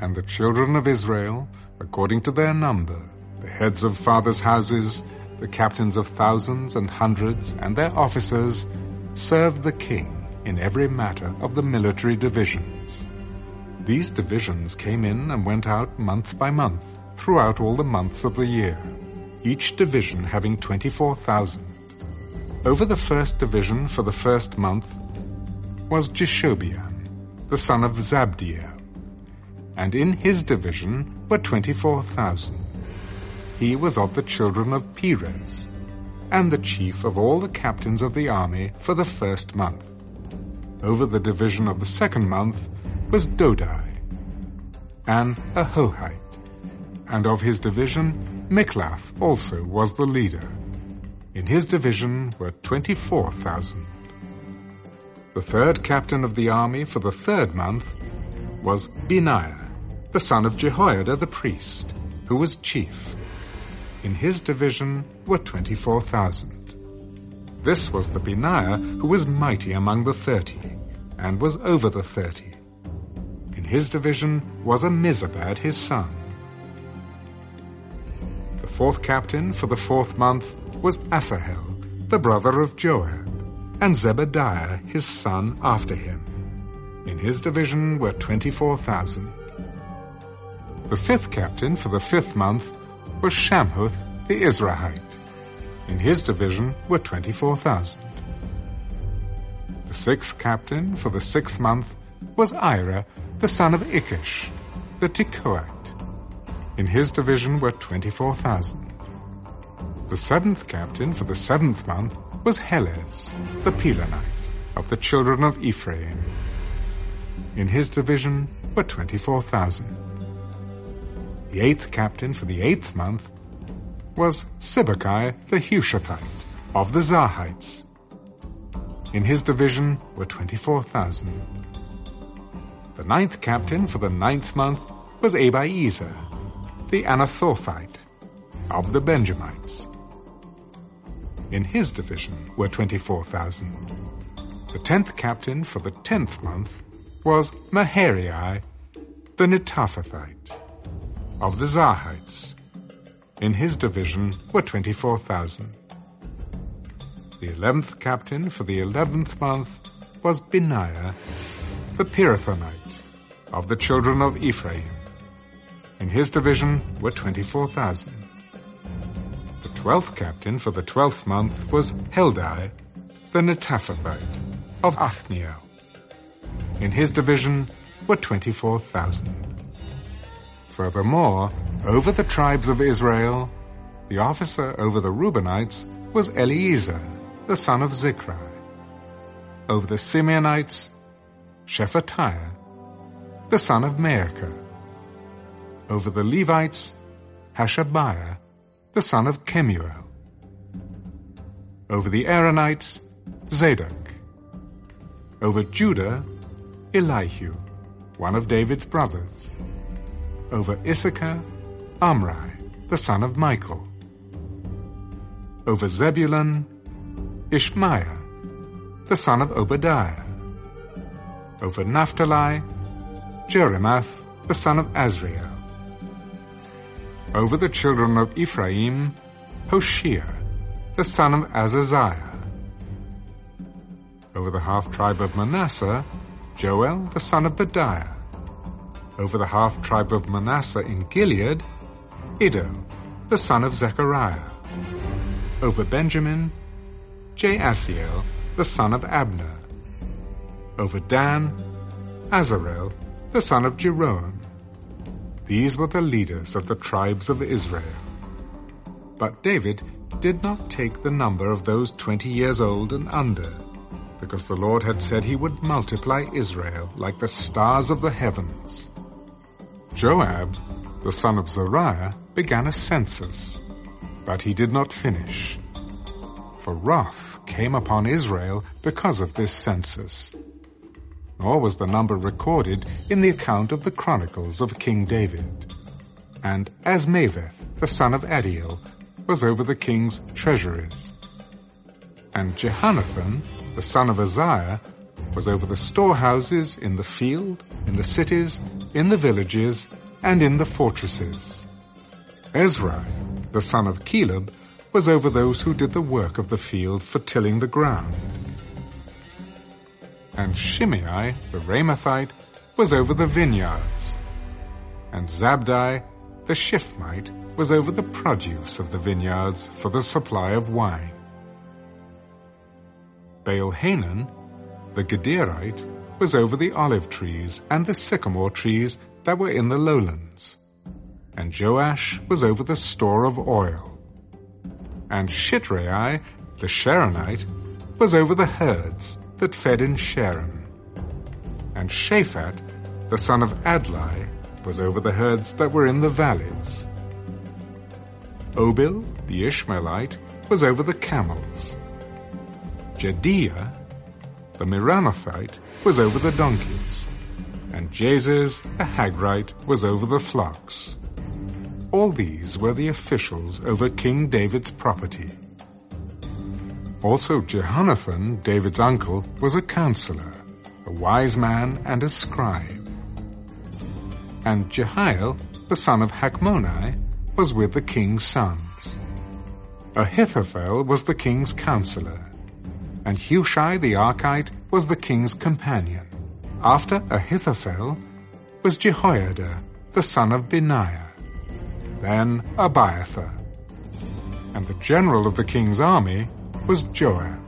And the children of Israel, according to their number, the heads of fathers' houses, the captains of thousands and hundreds, and their officers, served the king in every matter of the military divisions. These divisions came in and went out month by month, throughout all the months of the year, each division having 24,000. Over the first division for the first month was Jashobeam, the son of Zabdiel, and in his division were 24,000. He was of the children of Perez, and the chief of all the captains of the army for the first month. Over the division of the second month was Dodai, and Ahohite, and of his division Mikloth also was the leader. In his division were 24,000. The third captain of the army for the third month was Benaiah, the son of Jehoiada the priest, who was chief. In his division were 24,000. This was the Benaiah who was mighty among the thirty, and was over the thirty. In his division was Ammizabad his son. The fourth captain for the fourth month was Asahel, the brother of Joab, and Zebadiah his son after him. In his division were 24,000. The fifth captain for the fifth month was Shamhuth the Izrahite. In his division were 24,000. The sixth captain for the sixth month was Ira, the son of Ikkesh, the Tekoite. In his division were 24,000. The seventh captain for the seventh month was Helez, the Pelonite, of the children of Ephraim. In his division were 24,000. The eighth captain for the eighth month was Sibbechai the Hushathite, of the Zarhites. In his division were 24,000. The ninth captain for the ninth month was Abiezer, the Anathothite, of the Benjamites. In his division were 24,000. The tenth captain for the tenth month was Maharai, the Netophathite, of the Zarhites. In his division were 24,000. The eleventh captain for the eleventh month was Benaiah, the Pirathonite, of the children of Ephraim. In his division were 24,000. The twelfth captain for the twelfth month was Heldai, the Netophathite, of Othniel. In his division were 24,000. Furthermore, over the tribes of Israel, the officer over the Reubenites was Eliezer, the son of Zichri. Over the Simeonites, Shephatiah, the son of Maachah. Over the Levites, Hashabiah, the son of Kemuel. Over the Aaronites, Zadok. Over Judah, Elihu, one of David's brothers. Over Issachar, Omri, the son of Michael. Over Zebulun, Ishmaiah, the son of Obadiah. Over Naphtali, Jerimoth, the son of Azriel. Over the children of Ephraim, Hoshea, the son of Azaziah. Over the half-tribe of Manasseh, Joel, the son of Pedaiah. Over the half-tribe of Manasseh in Gilead, Iddo, the son of Zechariah. Over Benjamin, Jaasiel, the son of Abner. Over Dan, Azarel, the son of Jeroham. These were the leaders of the tribes of Israel. But David did not take the number of those twenty years old and under, because the Lord had said he would multiply Israel like the stars of the heavens. Joab, the son of Zeruiah, began a census, but he did not finish. For wrath came upon Israel because of this census. Nor was the number recorded in the account of the chronicles of King David. And Azmaveth, the son of Adiel, was over the king's treasuries. And Jehonathan, the son of Uzziah, was over the storehouses in the field in the cities, in the villages, and in the fortresses. Ezri, the son of Chelub, was over those who did the work of the field for tilling the ground. And Shimei, the Ramathite, was over the vineyards. And Zabdi, the Shiphmite, was over the produce of the vineyards for the supply of wine. Baal-Hanan, the Gederite, was over the olive trees and the sycamore trees that were in the lowlands. And Joash was over the store of oil. And Shitrai, the Sharonite, was over the herds that fed in Sharon. And Shaphat, the son of Adlai, was over the herds that were in the valleys. Obil, the Ishmaelite, was over the camels. Jehdeiah, the Meronothite, was over the donkeys, and Jaziz, the Hagrite, was over the flocks. All these were the officials over King David's property. Also Jehonathan, David's uncle, was a counselor, a wise man and a scribe. And Jehiel, the son of Hachmoni, was with the king's sons. Ahithophel was the king's counselor, and Hushai the Archite was the king's companion. After Ahithophel was Jehoiada, the son of Benaiah, then Abiathar. And the general of the king's army was Joab.